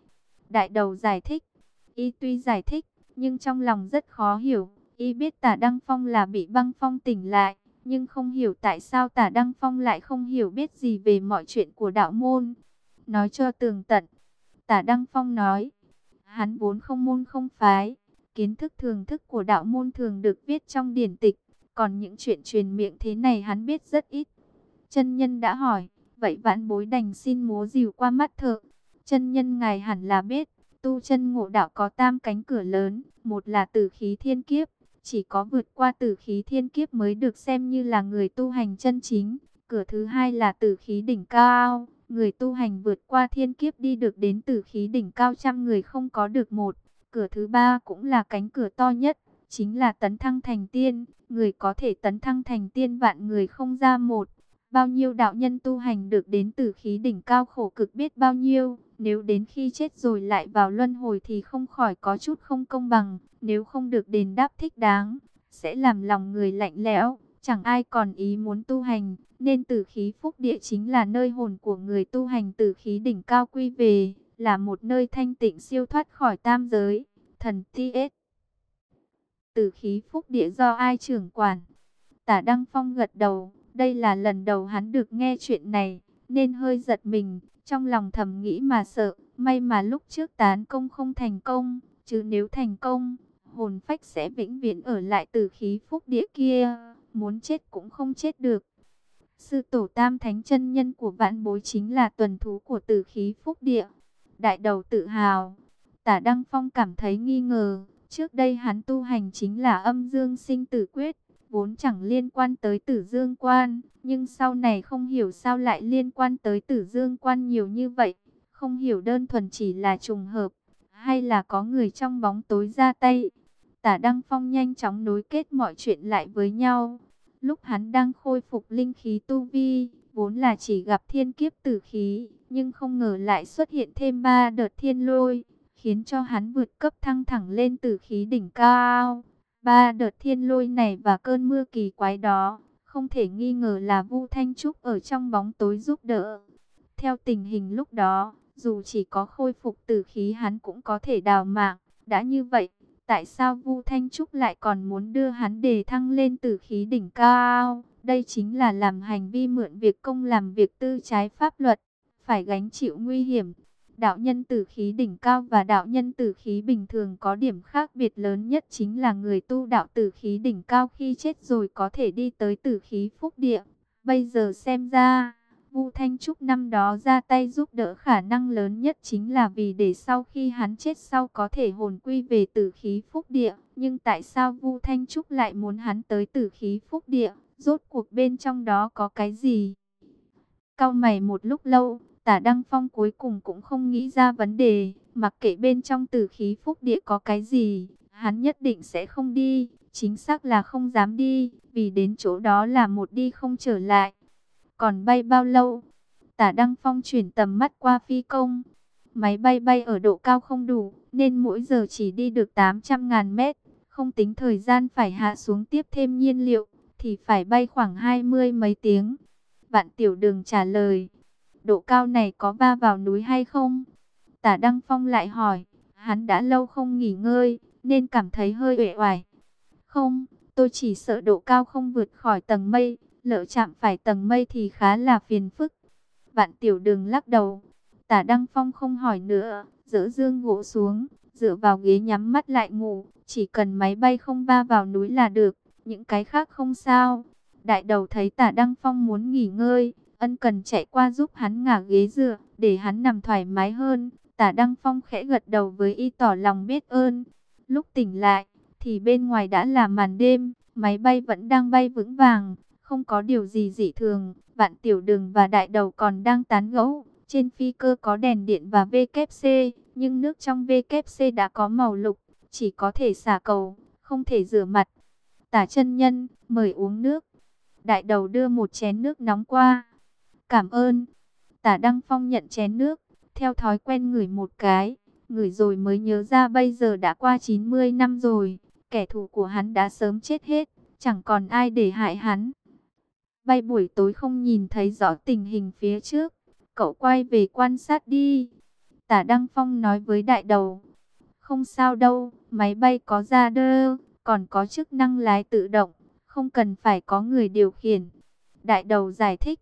Đại đầu giải thích, y tuy giải thích, nhưng trong lòng rất khó hiểu. Y biết tả Đăng Phong là bị băng phong tỉnh lại, nhưng không hiểu tại sao tả Đăng Phong lại không hiểu biết gì về mọi chuyện của đạo môn. Nói cho tường tận, tả Đăng Phong nói, hắn vốn không môn không phái, kiến thức thường thức của đạo môn thường được viết trong điển tịch, còn những chuyện truyền miệng thế này hắn biết rất ít. Chân nhân đã hỏi, vậy vãn bối đành xin múa dìu qua mắt thợ. Chân nhân ngài hẳn là biết, tu chân ngộ đạo có tam cánh cửa lớn, một là tử khí thiên kiếp, chỉ có vượt qua tử khí thiên kiếp mới được xem như là người tu hành chân chính. Cửa thứ hai là tử khí đỉnh cao, người tu hành vượt qua thiên kiếp đi được đến tử khí đỉnh cao trăm người không có được một. Cửa thứ ba cũng là cánh cửa to nhất, chính là tấn thăng thành tiên, người có thể tấn thăng thành tiên vạn người không ra một. Bao nhiêu đạo nhân tu hành được đến tử khí đỉnh cao khổ cực biết bao nhiêu, nếu đến khi chết rồi lại vào luân hồi thì không khỏi có chút không công bằng, nếu không được đền đáp thích đáng, sẽ làm lòng người lạnh lẽo, chẳng ai còn ý muốn tu hành, nên tử khí phúc địa chính là nơi hồn của người tu hành. Tử khí đỉnh cao quy về, là một nơi thanh tịnh siêu thoát khỏi tam giới, thần T.S. Tử khí phúc địa do ai trưởng quản? Tả Đăng Phong gật đầu, đây là lần đầu hắn được nghe chuyện này, nên hơi giật mình, trong lòng thầm nghĩ mà sợ, may mà lúc trước tán công không thành công, chứ nếu thành công, hồn phách sẽ vĩnh viễn ở lại tử khí phúc địa kia, muốn chết cũng không chết được. Sư tổ tam thánh chân nhân của vạn bối chính là tuần thú của tử khí phúc địa. Đại đầu tự hào, tả Đăng Phong cảm thấy nghi ngờ, trước đây hắn tu hành chính là âm dương sinh tử quyết, vốn chẳng liên quan tới tử dương quan, nhưng sau này không hiểu sao lại liên quan tới tử dương quan nhiều như vậy, không hiểu đơn thuần chỉ là trùng hợp, hay là có người trong bóng tối ra tay. Tả Đăng Phong nhanh chóng nối kết mọi chuyện lại với nhau. Lúc hắn đang khôi phục linh khí tu vi, vốn là chỉ gặp thiên kiếp tử khí, nhưng không ngờ lại xuất hiện thêm ba đợt thiên lôi, khiến cho hắn vượt cấp thăng thẳng lên tử khí đỉnh cao. Ba đợt thiên lôi này và cơn mưa kỳ quái đó, không thể nghi ngờ là Vu Thanh Trúc ở trong bóng tối giúp đỡ. Theo tình hình lúc đó, dù chỉ có khôi phục tử khí hắn cũng có thể đào mạng. Đã như vậy, tại sao Vu Thanh Trúc lại còn muốn đưa hắn đề thăng lên tử khí đỉnh cao? Đây chính là làm hành vi mượn việc công làm việc tư trái pháp luật, phải gánh chịu nguy hiểm. Đạo nhân tử khí đỉnh cao và đạo nhân tử khí bình thường có điểm khác biệt lớn nhất chính là người tu đạo tử khí đỉnh cao khi chết rồi có thể đi tới tử khí phúc địa. Bây giờ xem ra, Vu Thanh Trúc năm đó ra tay giúp đỡ khả năng lớn nhất chính là vì để sau khi hắn chết sau có thể hồn quy về tử khí phúc địa. Nhưng tại sao Vu Thanh Trúc lại muốn hắn tới tử khí phúc địa? Rốt cuộc bên trong đó có cái gì? Cao mày một lúc lâu, Tả Đăng Phong cuối cùng cũng không nghĩ ra vấn đề, mặc kệ bên trong tử khí phúc địa có cái gì, hắn nhất định sẽ không đi, chính xác là không dám đi, vì đến chỗ đó là một đi không trở lại. Còn bay bao lâu? Tả Đăng Phong chuyển tầm mắt qua phi công. Máy bay bay ở độ cao không đủ, nên mỗi giờ chỉ đi được 800.000 mét, không tính thời gian phải hạ xuống tiếp thêm nhiên liệu, thì phải bay khoảng hai mươi mấy tiếng. Vạn tiểu đường trả lời độ cao này có va vào núi hay không? Tả Đăng Phong lại hỏi, hắn đã lâu không nghỉ ngơi, nên cảm thấy hơi uể oải. Không, tôi chỉ sợ độ cao không vượt khỏi tầng mây, lỡ chạm phải tầng mây thì khá là phiền phức. Vạn tiểu đường lắc đầu, Tả Đăng Phong không hỏi nữa, dỡ dương gỗ xuống, dựa vào ghế nhắm mắt lại ngủ, chỉ cần máy bay không va vào núi là được, những cái khác không sao. Đại đầu thấy tả Đăng Phong muốn nghỉ ngơi, ân cần chạy qua giúp hắn ngả ghế dựa, để hắn nằm thoải mái hơn. Tả Đăng Phong khẽ gật đầu với y tỏ lòng biết ơn. Lúc tỉnh lại, thì bên ngoài đã là màn đêm, máy bay vẫn đang bay vững vàng, không có điều gì dị thường. Vạn tiểu đường và đại đầu còn đang tán gẫu, trên phi cơ có đèn điện và VKC, nhưng nước trong VKC đã có màu lục, chỉ có thể xả cầu, không thể rửa mặt. Tả chân nhân, mời uống nước. Đại đầu đưa một chén nước nóng qua. Cảm ơn. Tả Đăng Phong nhận chén nước, theo thói quen ngửi một cái, ngửi rồi mới nhớ ra bây giờ đã qua 90 năm rồi, kẻ thù của hắn đã sớm chết hết, chẳng còn ai để hại hắn. Bay buổi tối không nhìn thấy rõ tình hình phía trước, cậu quay về quan sát đi. Tả Đăng Phong nói với đại đầu, không sao đâu, máy bay có ra đơ, còn có chức năng lái tự động, không cần phải có người điều khiển. Đại đầu giải thích,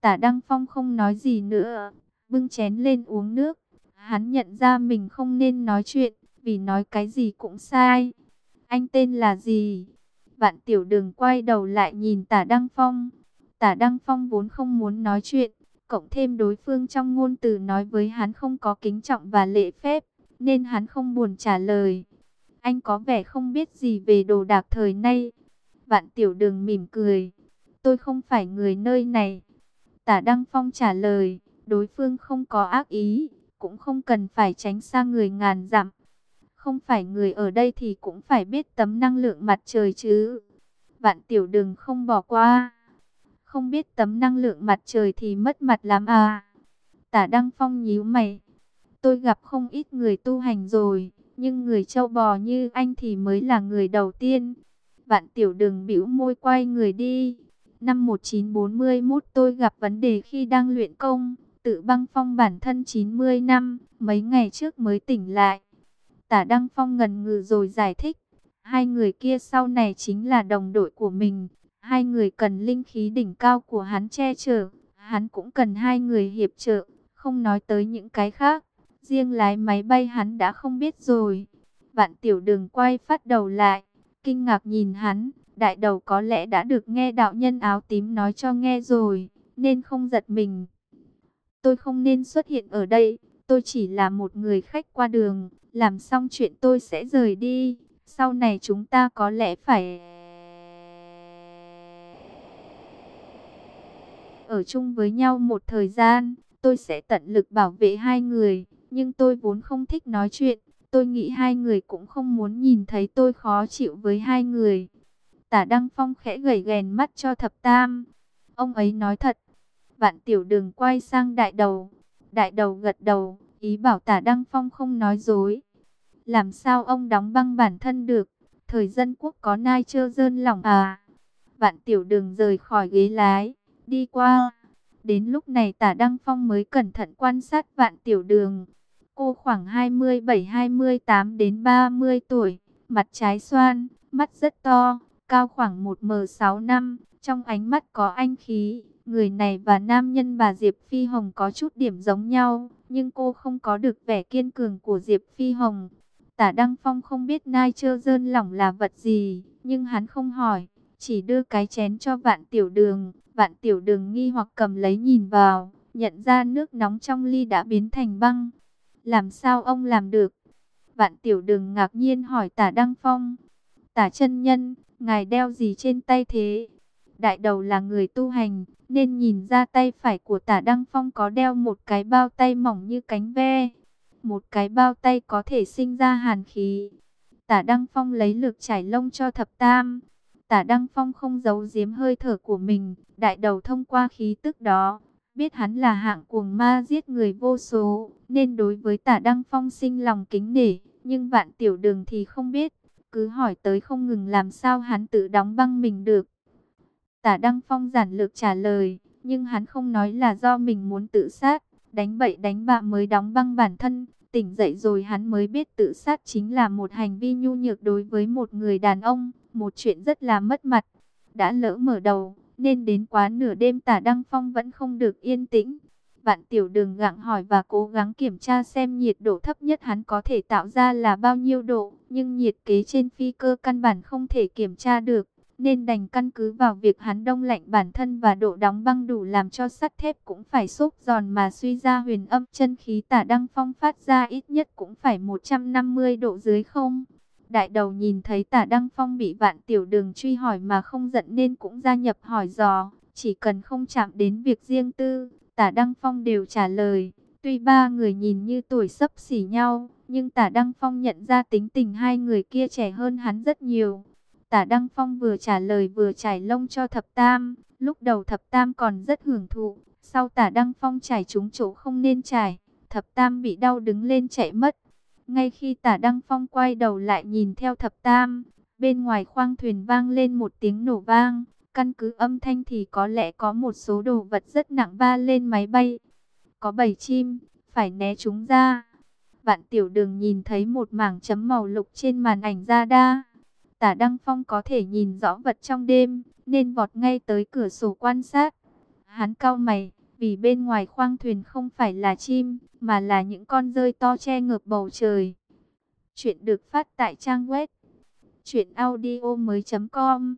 tả Đăng Phong không nói gì nữa, bưng chén lên uống nước. Hắn nhận ra mình không nên nói chuyện, vì nói cái gì cũng sai. Anh tên là gì? Vạn tiểu đường quay đầu lại nhìn tả Đăng Phong. Tả Đăng Phong vốn không muốn nói chuyện, cộng thêm đối phương trong ngôn từ nói với hắn không có kính trọng và lễ phép, nên hắn không buồn trả lời. Anh có vẻ không biết gì về đồ đạc thời nay. Vạn tiểu đường mỉm cười. Tôi không phải người nơi này. Tả Đăng Phong trả lời, đối phương không có ác ý, cũng không cần phải tránh xa người ngàn dặm. Không phải người ở đây thì cũng phải biết tấm năng lượng mặt trời chứ. Vạn tiểu đường không bỏ qua. Không biết tấm năng lượng mặt trời thì mất mặt lắm à. Tả Đăng Phong nhíu mày. Tôi gặp không ít người tu hành rồi, nhưng người châu bò như anh thì mới là người đầu tiên. Vạn tiểu đường bĩu môi quay người đi. Năm 1941 tôi gặp vấn đề khi đang luyện công, tự băng phong bản thân 90 năm, mấy ngày trước mới tỉnh lại. Tả Đăng Phong ngần ngừ rồi giải thích, hai người kia sau này chính là đồng đội của mình, hai người cần linh khí đỉnh cao của hắn che chở, hắn cũng cần hai người hiệp trợ, không nói tới những cái khác, riêng lái máy bay hắn đã không biết rồi. Vạn tiểu đường quay phát đầu lại, kinh ngạc nhìn hắn, đại đầu có lẽ đã được nghe đạo nhân áo tím nói cho nghe rồi, nên không giật mình. Tôi không nên xuất hiện ở đây, tôi chỉ là một người khách qua đường, làm xong chuyện tôi sẽ rời đi, sau này chúng ta có lẽ phải... Ở chung với nhau một thời gian, tôi sẽ tận lực bảo vệ hai người, nhưng tôi vốn không thích nói chuyện, tôi nghĩ hai người cũng không muốn nhìn thấy tôi khó chịu với hai người. Tả Đăng Phong khẽ gầy ghèn mắt cho thập tam. Ông ấy nói thật. Vạn tiểu đường quay sang đại đầu. Đại đầu gật đầu, ý bảo tả Đăng Phong không nói dối. Làm sao ông đóng băng bản thân được? Thời dân quốc có nai chơ dơn lòng à? Vạn tiểu đường rời khỏi ghế lái, đi qua. Đến lúc này tả Đăng Phong mới cẩn thận quan sát vạn tiểu đường. Cô khoảng 27-28 đến 30 tuổi, mặt trái xoan, mắt rất to, cao khoảng 1m6 năm, trong ánh mắt có anh khí. Người này và nam nhân bà Diệp Phi Hồng có chút điểm giống nhau, nhưng cô không có được vẻ kiên cường của Diệp Phi Hồng. Tả Đăng Phong không biết nai chơ dơn lỏng là vật gì, nhưng hắn không hỏi, chỉ đưa cái chén cho vạn tiểu đường. Vạn tiểu đường nghi hoặc cầm lấy nhìn vào, nhận ra nước nóng trong ly đã biến thành băng. Làm sao ông làm được? Vạn tiểu đường ngạc nhiên hỏi tả Đăng Phong. Tả chân nhân, ngài đeo gì trên tay thế? Đại đầu là người tu hành, nên nhìn ra tay phải của tả Đăng Phong có đeo một cái bao tay mỏng như cánh ve. Một cái bao tay có thể sinh ra hàn khí. Tả Đăng Phong lấy lược trải lông cho thập tam. Tả Đăng Phong không giấu giếm hơi thở của mình. Đại đầu thông qua khí tức đó, biết hắn là hạng cuồng ma giết người vô số, nên đối với tả Đăng Phong sinh lòng kính nể, nhưng vạn tiểu đường thì không biết, cứ hỏi tới không ngừng làm sao hắn tự đóng băng mình được. Tả Đăng Phong giản lược trả lời, nhưng hắn không nói là do mình muốn tự sát, đánh bậy đánh bạ mới đóng băng bản thân, tỉnh dậy rồi hắn mới biết tự sát chính là một hành vi nhu nhược đối với một người đàn ông, một chuyện rất là mất mặt. Đã lỡ mở đầu, nên đến quá nửa đêm tả Đăng Phong vẫn không được yên tĩnh. Vạn tiểu đường gặng hỏi và cố gắng kiểm tra xem nhiệt độ thấp nhất hắn có thể tạo ra là bao nhiêu độ. Nhưng nhiệt kế trên phi cơ căn bản không thể kiểm tra được. Nên đành căn cứ vào việc hắn đông lạnh bản thân và độ đóng băng đủ làm cho sắt thép cũng phải xốp giòn mà suy ra huyền âm chân khí tả đăng phong phát ra ít nhất cũng phải 150 độ dưới không. Đại đầu nhìn thấy tả Đăng Phong bị vạn tiểu đường truy hỏi mà không giận nên cũng gia nhập hỏi dò. Chỉ cần không chạm đến việc riêng tư, tả Đăng Phong đều trả lời. Tuy ba người nhìn như tuổi sấp xỉ nhau, nhưng tả Đăng Phong nhận ra tính tình hai người kia trẻ hơn hắn rất nhiều. Tả Đăng Phong vừa trả lời vừa trải lông cho thập tam. Lúc đầu thập tam còn rất hưởng thụ, sau tả Đăng Phong trải trúng chỗ không nên trải. Thập tam bị đau đứng lên chạy mất. Ngay khi tả Đăng Phong quay đầu lại nhìn theo thập tam, bên ngoài khoang thuyền vang lên một tiếng nổ vang. Căn cứ âm thanh thì có lẽ có một số đồ vật rất nặng va lên máy bay. Có bảy chim, phải né chúng ra. Vạn tiểu đường nhìn thấy một mảng chấm màu lục trên màn ảnh ra đa Tả Đăng Phong có thể nhìn rõ vật trong đêm, nên vọt ngay tới cửa sổ quan sát. Hắn cao mày, vì bên ngoài khoang thuyền không phải là chim, mà là những con rơi to che ngược bầu trời. Chuyện được phát tại trang web truyệnaudiomoi.com.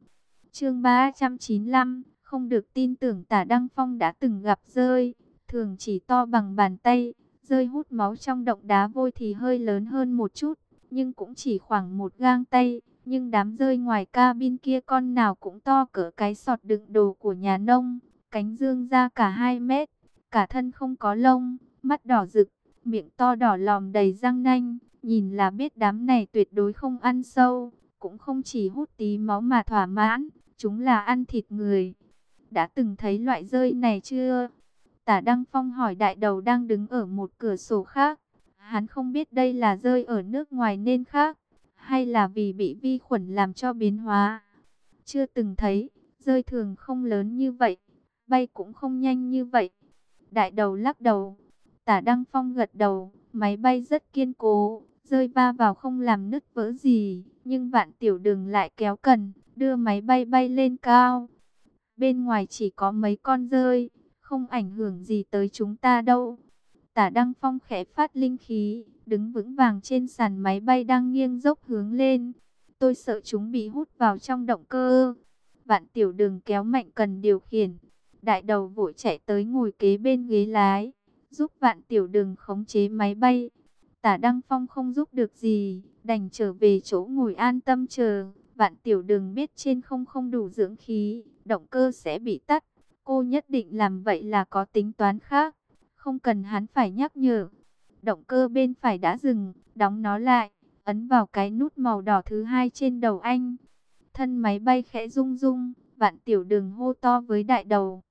Chương 395, không được tin tưởng Tả Đăng Phong đã từng gặp rơi, thường chỉ to bằng bàn tay, rơi hút máu trong động đá vôi thì hơi lớn hơn một chút, nhưng cũng chỉ khoảng một gang tay, nhưng đám rơi ngoài cabin kia con nào cũng to cỡ cái sọt đựng đồ của nhà nông cánh dương ra cả 2 mét, cả thân không có lông, mắt đỏ rực, miệng to đỏ lòm đầy răng nanh, nhìn là biết đám này tuyệt đối không ăn sâu, cũng không chỉ hút tí máu mà thỏa mãn, chúng là ăn thịt người. Đã từng thấy loại rơi này chưa? Tả Đăng Phong hỏi đại đầu đang đứng ở một cửa sổ khác. Hắn không biết đây là rơi ở nước ngoài nên khác, hay là vì bị vi khuẩn làm cho biến hóa. Chưa từng thấy, rơi thường không lớn như vậy bay cũng không nhanh như vậy. Đại đầu lắc đầu, tả Đăng Phong gật đầu, máy bay rất kiên cố, rơi va vào không làm nứt vỡ gì, nhưng vạn tiểu đường lại kéo cần, đưa máy bay bay lên cao. Bên ngoài chỉ có mấy con rơi, không ảnh hưởng gì tới chúng ta đâu. Tả Đăng Phong khẽ phát linh khí, đứng vững vàng trên sàn máy bay đang nghiêng dốc hướng lên. Tôi sợ chúng bị hút vào trong động cơ. Vạn tiểu đường kéo mạnh cần điều khiển, Đại đầu vội chạy tới ngồi kế bên ghế lái, giúp vạn tiểu đường khống chế máy bay. Tả Đăng Phong không giúp được gì, đành trở về chỗ ngồi an tâm chờ. Vạn tiểu đường biết trên không không đủ dưỡng khí, động cơ sẽ bị tắt. Cô nhất định làm vậy là có tính toán khác, không cần hắn phải nhắc nhở. Động cơ bên phải đã dừng, đóng nó lại, ấn vào cái nút màu đỏ thứ hai trên đầu anh. Thân máy bay khẽ rung rung, vạn tiểu đường hô to với đại đầu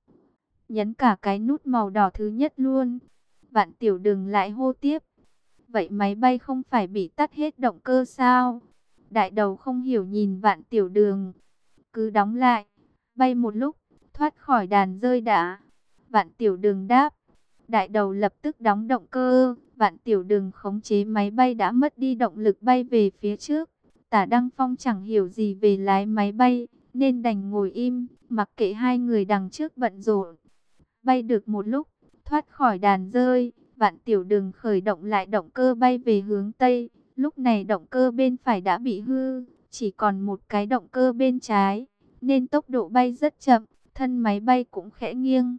nhấn cả cái nút màu đỏ thứ nhất luôn. Vạn tiểu đường lại hô tiếp. Vậy máy bay không phải bị tắt hết động cơ sao? Đại đầu không hiểu nhìn vạn tiểu đường. Cứ đóng lại, bay một lúc, thoát khỏi đàn rơi đã. Vạn tiểu đường đáp. Đại đầu lập tức đóng động cơ, vạn tiểu đường khống chế máy bay đã mất đi động lực bay về phía trước. Tả Đăng Phong chẳng hiểu gì về lái máy bay, nên đành ngồi im, mặc kệ hai người đằng trước bận rộn. Bay được một lúc, thoát khỏi đàn rơi, vạn tiểu đường khởi động lại động cơ bay về hướng Tây. Lúc này động cơ bên phải đã bị hư, chỉ còn một cái động cơ bên trái, nên tốc độ bay rất chậm, thân máy bay cũng khẽ nghiêng.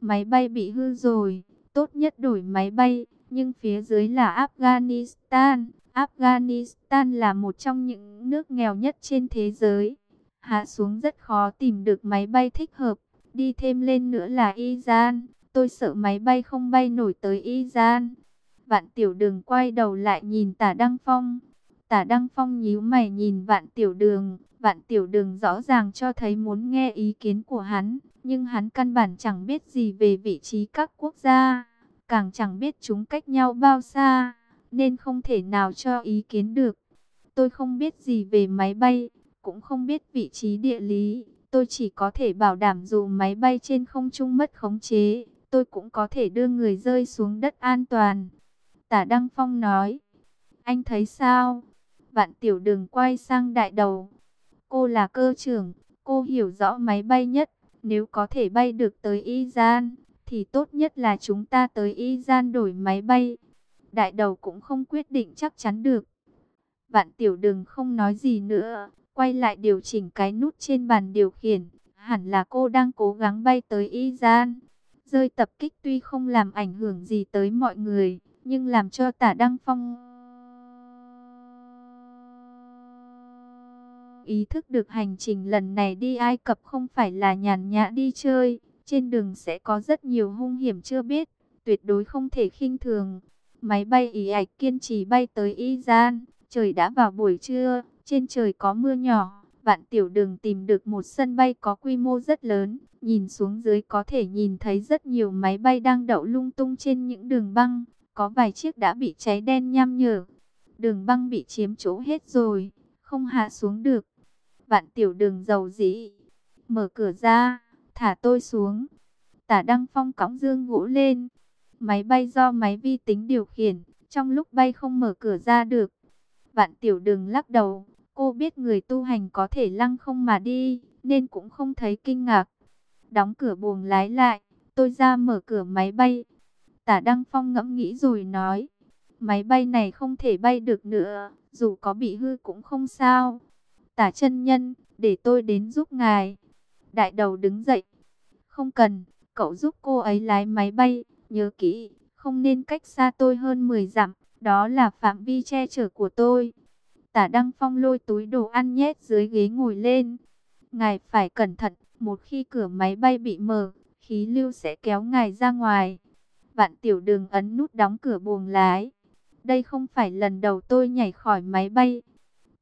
Máy bay bị hư rồi, tốt nhất đổi máy bay, nhưng phía dưới là Afghanistan. Afghanistan là một trong những nước nghèo nhất trên thế giới. Hạ xuống rất khó tìm được máy bay thích hợp. Đi thêm lên nữa là Iran tôi sợ máy bay không bay nổi tới iran Vạn tiểu đường quay đầu lại nhìn tả Đăng Phong. Tả Đăng Phong nhíu mày nhìn vạn tiểu đường. Vạn tiểu đường rõ ràng cho thấy muốn nghe ý kiến của hắn. Nhưng hắn căn bản chẳng biết gì về vị trí các quốc gia. Càng chẳng biết chúng cách nhau bao xa. Nên không thể nào cho ý kiến được. Tôi không biết gì về máy bay. Cũng không biết vị trí địa lý. Tôi chỉ có thể bảo đảm dù máy bay trên không trung mất khống chế, tôi cũng có thể đưa người rơi xuống đất an toàn. Tả Đăng Phong nói, anh thấy sao? Vạn tiểu đường quay sang đại đầu. Cô là cơ trưởng, cô hiểu rõ máy bay nhất. Nếu có thể bay được tới Izan, thì tốt nhất là chúng ta tới y gian đổi máy bay. Đại đầu cũng không quyết định chắc chắn được. Vạn tiểu đừng không nói gì nữa, quay lại điều chỉnh cái nút trên bàn điều khiển. Hẳn là cô đang cố gắng bay tới y gian. Rơi tập kích tuy không làm ảnh hưởng gì tới mọi người, nhưng làm cho tả Đăng Phong ý thức được hành trình lần này đi Ai Cập không phải là nhàn nhã đi chơi, trên đường sẽ có rất nhiều hung hiểm chưa biết, tuyệt đối không thể khinh thường. Máy bay ý ạch kiên trì bay tới Y Gian, trời đã vào buổi trưa, trên trời có mưa nhỏ, vạn tiểu đường tìm được một sân bay có quy mô rất lớn, nhìn xuống dưới có thể nhìn thấy rất nhiều máy bay đang đậu lung tung trên những đường băng, có vài chiếc đã bị cháy đen nham nhở. Đường băng bị chiếm chỗ hết rồi, không hạ xuống được. Vạn tiểu đường giàu dĩ, mở cửa ra, thả tôi xuống. Tả Đăng Phong cõng dương gỗ lên. Máy bay do máy vi tính điều khiển, trong lúc bay không mở cửa ra được. Vạn tiểu đường lắc đầu, cô biết người tu hành có thể lăng không mà đi, nên cũng không thấy kinh ngạc. Đóng cửa buồng lái lại, tôi ra mở cửa máy bay. Tả Đăng Phong ngẫm nghĩ rồi nói, máy bay này không thể bay được nữa, dù có bị hư cũng không sao. Tả chân nhân, để tôi đến giúp ngài. Đại đầu đứng dậy. Không cần, cậu giúp cô ấy lái máy bay, nhớ kỹ, không nên cách xa tôi hơn 10 dặm, đó là phạm vi che chở của tôi. Tả Đăng Phong lôi túi đồ ăn nhét dưới ghế ngồi lên. Ngài phải cẩn thận, một khi cửa máy bay bị mở, khí lưu sẽ kéo ngài ra ngoài. Vạn tiểu đường ấn nút đóng cửa buồng lái. Đây không phải lần đầu tôi nhảy khỏi máy bay.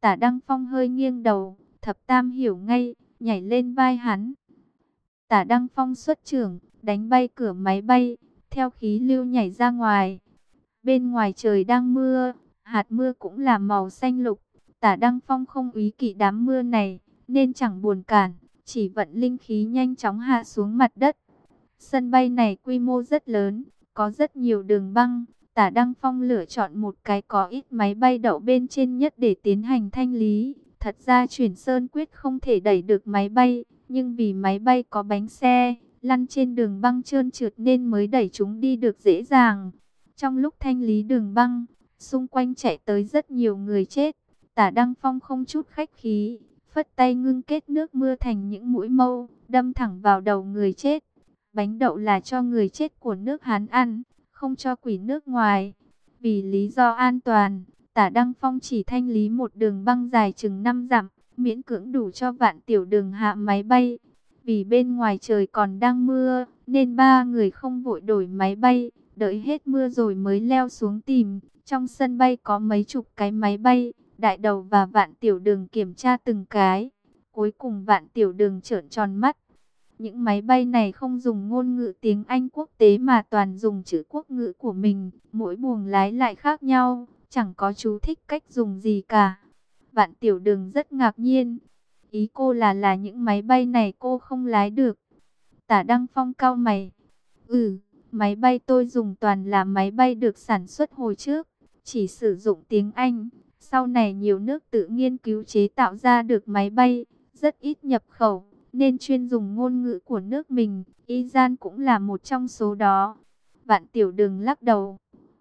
Tả Đăng Phong hơi nghiêng đầu, thập tam hiểu ngay, nhảy lên vai hắn. Tả Đăng Phong xuất trưởng, đánh bay cửa máy bay, theo khí lưu nhảy ra ngoài. Bên ngoài trời đang mưa, hạt mưa cũng là màu xanh lục. Tả Đăng Phong không ý kỵ đám mưa này, nên chẳng buồn cản, chỉ vận linh khí nhanh chóng hạ xuống mặt đất. Sân bay này quy mô rất lớn, có rất nhiều đường băng. Tả Đăng Phong lựa chọn một cái có ít máy bay đậu bên trên nhất để tiến hành thanh lý. Thật ra chuyển sơn quyết không thể đẩy được máy bay, nhưng vì máy bay có bánh xe, lăn trên đường băng trơn trượt nên mới đẩy chúng đi được dễ dàng. Trong lúc thanh lý đường băng, xung quanh chạy tới rất nhiều người chết. Tả Đăng Phong không chút khách khí, phất tay ngưng kết nước mưa thành những mũi mâu, đâm thẳng vào đầu người chết. Bánh đậu là cho người chết của nước Hán ăn, không cho quỷ nước ngoài. Vì lý do an toàn, tả Đăng Phong chỉ thanh lý một đường băng dài chừng 5 dặm, miễn cưỡng đủ cho vạn tiểu đường hạ máy bay. Vì bên ngoài trời còn đang mưa, nên ba người không vội đổi máy bay, đợi hết mưa rồi mới leo xuống tìm. Trong sân bay có mấy chục cái máy bay, đại đầu và vạn tiểu đường kiểm tra từng cái. Cuối cùng vạn tiểu đường trợn tròn mắt. Những máy bay này không dùng ngôn ngữ tiếng Anh quốc tế mà toàn dùng chữ quốc ngữ của mình. Mỗi buồng lái lại khác nhau, chẳng có chú thích cách dùng gì cả. Vạn tiểu đường rất ngạc nhiên. Ý cô là là những máy bay này cô không lái được. Tả Đăng Phong cao mày. Ừ, máy bay tôi dùng toàn là máy bay được sản xuất hồi trước. Chỉ sử dụng tiếng Anh. Sau này nhiều nước tự nghiên cứu chế tạo ra được máy bay. Rất ít nhập khẩu. Nên chuyên dùng ngôn ngữ của nước mình. Y Gian cũng là một trong số đó. Vạn tiểu đường lắc đầu.